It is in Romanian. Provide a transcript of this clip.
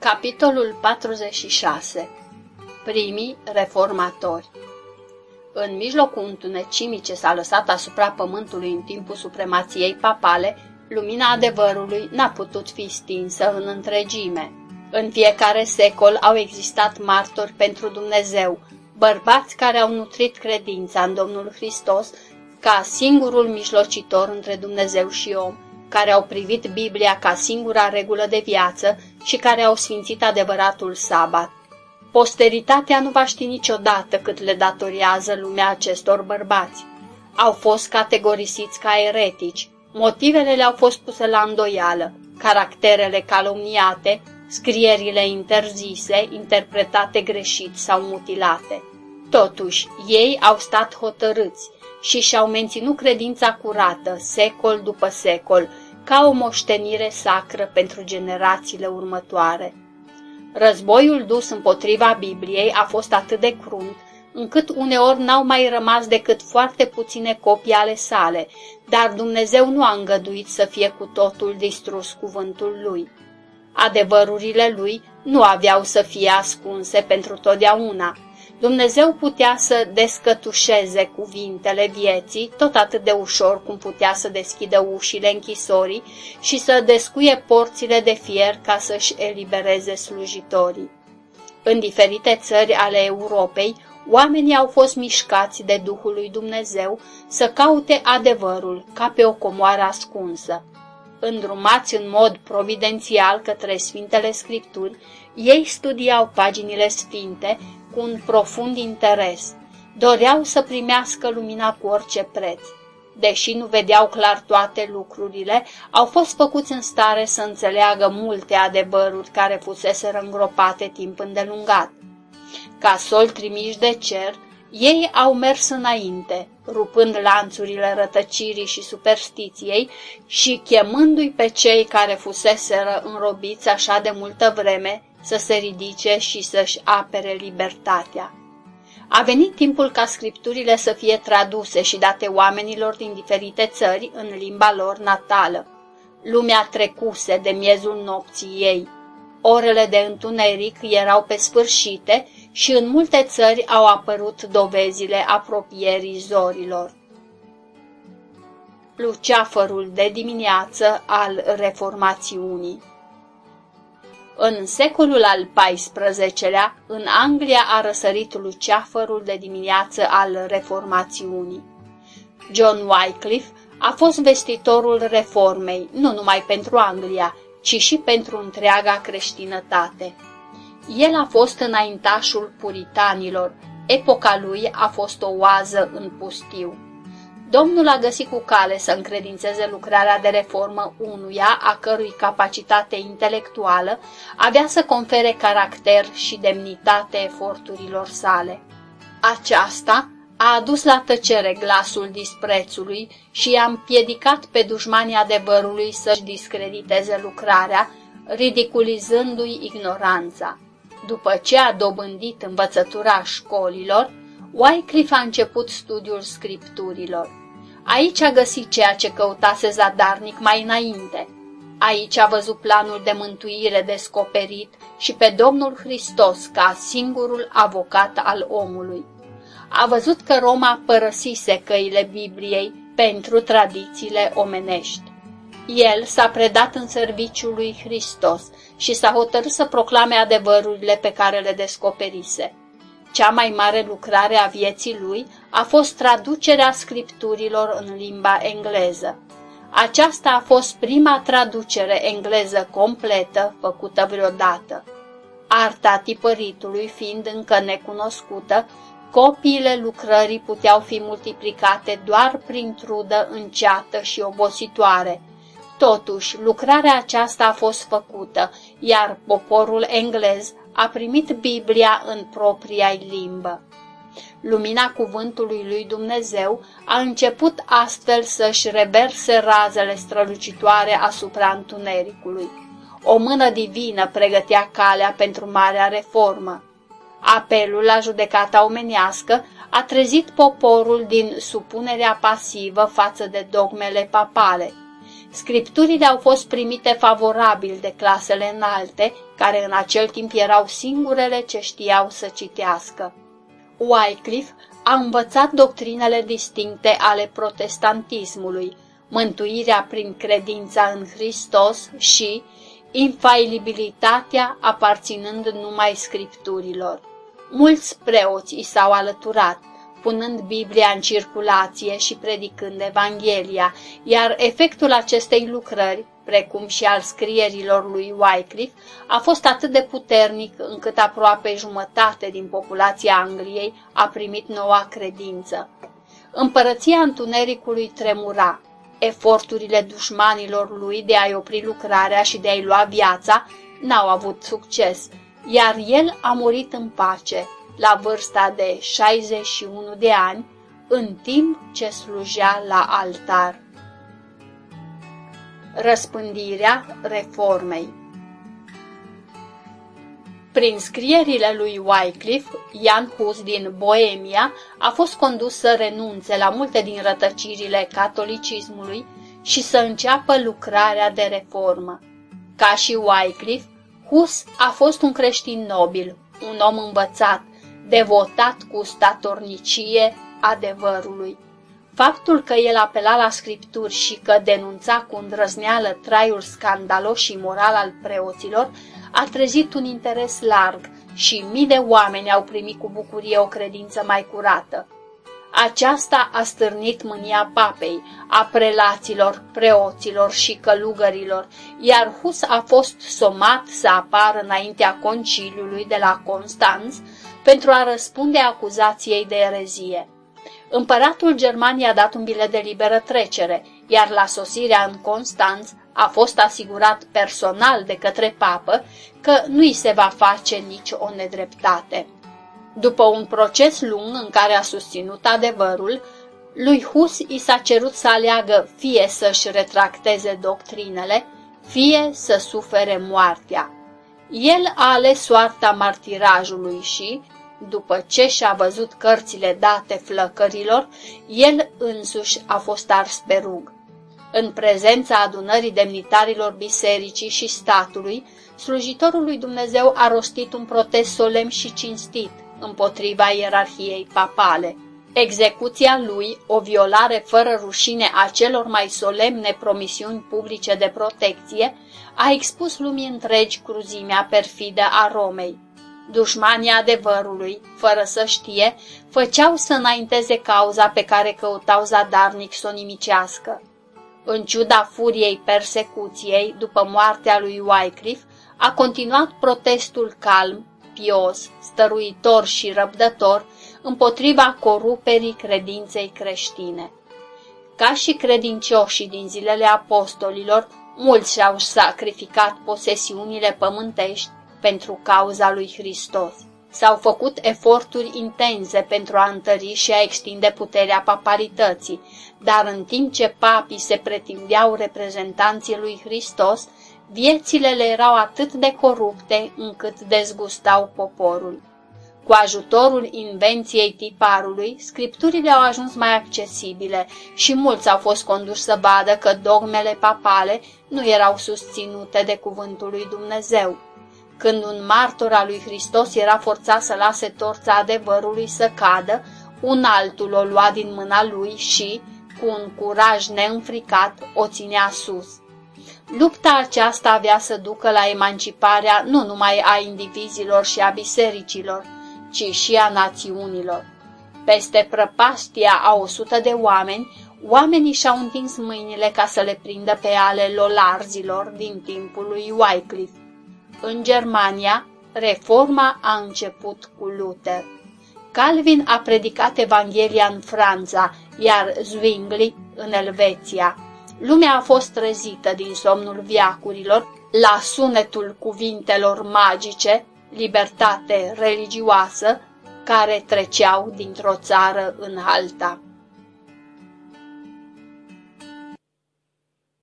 Capitolul 46 Primii reformatori. În mijlocul întunecimii ce s-a lăsat asupra pământului în timpul supremației papale, lumina adevărului n-a putut fi stinsă în întregime. În fiecare secol au existat martori pentru Dumnezeu, bărbați care au nutrit credința în Domnul Hristos ca singurul mijlocitor între Dumnezeu și om, care au privit Biblia ca singura regulă de viață și care au sfințit adevăratul sabat. Posteritatea nu va ști niciodată cât le datoriază lumea acestor bărbați. Au fost categorisiți ca eretici, motivele le-au fost puse la îndoială, caracterele calomniate, scrierile interzise, interpretate greșit sau mutilate. Totuși, ei au stat hotărâți și și-au menținut credința curată, secol după secol, ca o moștenire sacră pentru generațiile următoare. Războiul dus împotriva Bibliei a fost atât de crunt, încât uneori n-au mai rămas decât foarte puține copii ale sale, dar Dumnezeu nu a îngăduit să fie cu totul distrus cuvântul lui. Adevărurile lui nu aveau să fie ascunse pentru totdeauna, Dumnezeu putea să descătușeze cuvintele vieții tot atât de ușor cum putea să deschidă ușile închisorii și să descuie porțile de fier ca să-și elibereze slujitorii. În diferite țări ale Europei, oamenii au fost mișcați de Duhul lui Dumnezeu să caute adevărul ca pe o comoară ascunsă. Îndrumați în mod providențial către Sfintele Scripturi, ei studiau paginile sfinte cu un profund interes. Doreau să primească lumina cu orice preț. Deși nu vedeau clar toate lucrurile, au fost făcuți în stare să înțeleagă multe adevăruri care fusese îngropate timp îndelungat. Ca sol trimiși de cer, ei au mers înainte, rupând lanțurile rătăcirii și superstiției și chemându-i pe cei care fuseseră înrobiți așa de multă vreme să se ridice și să-și apere libertatea. A venit timpul ca scripturile să fie traduse și date oamenilor din diferite țări în limba lor natală. Lumea trecuse de miezul nopții ei. Orele de întuneric erau pe sfârșite și în multe țări au apărut dovezile apropierii zorilor. Luceafărul de dimineață al reformațiunii în secolul al XIV-lea, în Anglia a răsărit luceafărul de dimineață al reformațiunii. John Wycliffe a fost vestitorul reformei, nu numai pentru Anglia, ci și pentru întreaga creștinătate. El a fost înaintașul puritanilor, epoca lui a fost o oază în pustiu. Domnul a găsit cu cale să încredințeze lucrarea de reformă unuia a cărui capacitate intelectuală avea să confere caracter și demnitate eforturilor sale. Aceasta a adus la tăcere glasul disprețului și i-a împiedicat pe dușmanii adevărului să-și discrediteze lucrarea, ridiculizându-i ignoranța. După ce a dobândit învățătura școlilor, Wycliffe a început studiul scripturilor. Aici a găsit ceea ce căutase zadarnic mai înainte. Aici a văzut planul de mântuire descoperit și pe Domnul Hristos ca singurul avocat al omului. A văzut că Roma părăsise căile Bibliei pentru tradițiile omenești. El s-a predat în serviciul lui Hristos și s-a hotărât să proclame adevărurile pe care le descoperise. Cea mai mare lucrare a vieții lui a fost traducerea scripturilor în limba engleză. Aceasta a fost prima traducere engleză completă făcută vreodată. Arta tipăritului fiind încă necunoscută, copiile lucrării puteau fi multiplicate doar prin trudă înceată și obositoare. Totuși, lucrarea aceasta a fost făcută, iar poporul englez a primit Biblia în propria limbă. Lumina cuvântului lui Dumnezeu a început astfel să-și reverse razele strălucitoare asupra întunericului. O mână divină pregătea calea pentru marea reformă. Apelul la judecata omenească a trezit poporul din supunerea pasivă față de dogmele papale. Scripturile au fost primite favorabil de clasele înalte, care în acel timp erau singurele ce știau să citească. Wycliffe a învățat doctrinele distincte ale protestantismului, mântuirea prin credința în Hristos și infailibilitatea aparținând numai scripturilor. Mulți preoți i s-au alăturat, punând Biblia în circulație și predicând Evanghelia, iar efectul acestei lucrări, precum și al scrierilor lui Wycliffe, a fost atât de puternic încât aproape jumătate din populația Angliei a primit noua credință. Împărăția întunericului tremura. Eforturile dușmanilor lui de a-i opri lucrarea și de a-i lua viața n-au avut succes, iar el a murit în pace, la vârsta de 61 de ani, în timp ce slujea la altar. Răspândirea reformei Prin scrierile lui Wycliffe, Jan Hus din Boemia a fost condus să renunțe la multe din rătăcirile catolicismului și să înceapă lucrarea de reformă. Ca și Wycliffe, Hus a fost un creștin nobil, un om învățat, devotat cu statornicie adevărului. Faptul că el apela la scripturi și că denunța cu îndrăzneală traiul scandalos și moral al preoților a trezit un interes larg și mii de oameni au primit cu bucurie o credință mai curată. Aceasta a stârnit mânia papei, a prelaților, preoților și călugărilor, iar Hus a fost somat să apară înaintea conciliului de la Constanț pentru a răspunde acuzației de erezie. Împăratul Germaniei a dat un bilet de liberă trecere, iar la sosirea în Constanț a fost asigurat personal de către papă că nu i se va face nici o nedreptate. După un proces lung în care a susținut adevărul, lui Hus i s-a cerut să aleagă fie să-și retracteze doctrinele, fie să sufere moartea. El a ales soarta martirajului și, după ce și-a văzut cărțile date flăcărilor, el însuși a fost ars pe rug. În prezența adunării demnitarilor bisericii și statului, slujitorul lui Dumnezeu a rostit un protest solemn și cinstit împotriva ierarhiei papale. Execuția lui, o violare fără rușine a celor mai solemne promisiuni publice de protecție, a expus lumii întregi cruzimea perfidă a Romei. Dușmanii adevărului, fără să știe, făceau să înainteze cauza pe care căutau zadarnic să o nimicească. În ciuda furiei persecuției, după moartea lui Wycliffe, a continuat protestul calm, pios, stăruitor și răbdător împotriva coruperii credinței creștine. Ca și credincioșii din zilele apostolilor, mulți și-au sacrificat posesiunile pământești pentru cauza lui Hristos. S-au făcut eforturi intense pentru a întări și a extinde puterea papalității, dar în timp ce papii se pretindeau reprezentanții lui Hristos, viețile le erau atât de corupte încât dezgustau poporul. Cu ajutorul invenției tiparului, scripturile au ajuns mai accesibile și mulți au fost conduși să vadă că dogmele papale nu erau susținute de cuvântul lui Dumnezeu. Când un martor al lui Hristos era forțat să lase torța adevărului să cadă, un altul o lua din mâna lui și, cu un curaj neînfricat, o ținea sus. Lupta aceasta avea să ducă la emanciparea nu numai a indivizilor și a bisericilor, ci și a națiunilor. Peste prăpastia a o sută de oameni, oamenii și-au întins mâinile ca să le prindă pe ale lolarzilor din timpul lui Wycliffe. În Germania, reforma a început cu Luther. Calvin a predicat Evanghelia în Franța, iar Zwingli în Elveția. Lumea a fost trezită din somnul viacurilor la sunetul cuvintelor magice, libertate religioasă, care treceau dintr-o țară în alta.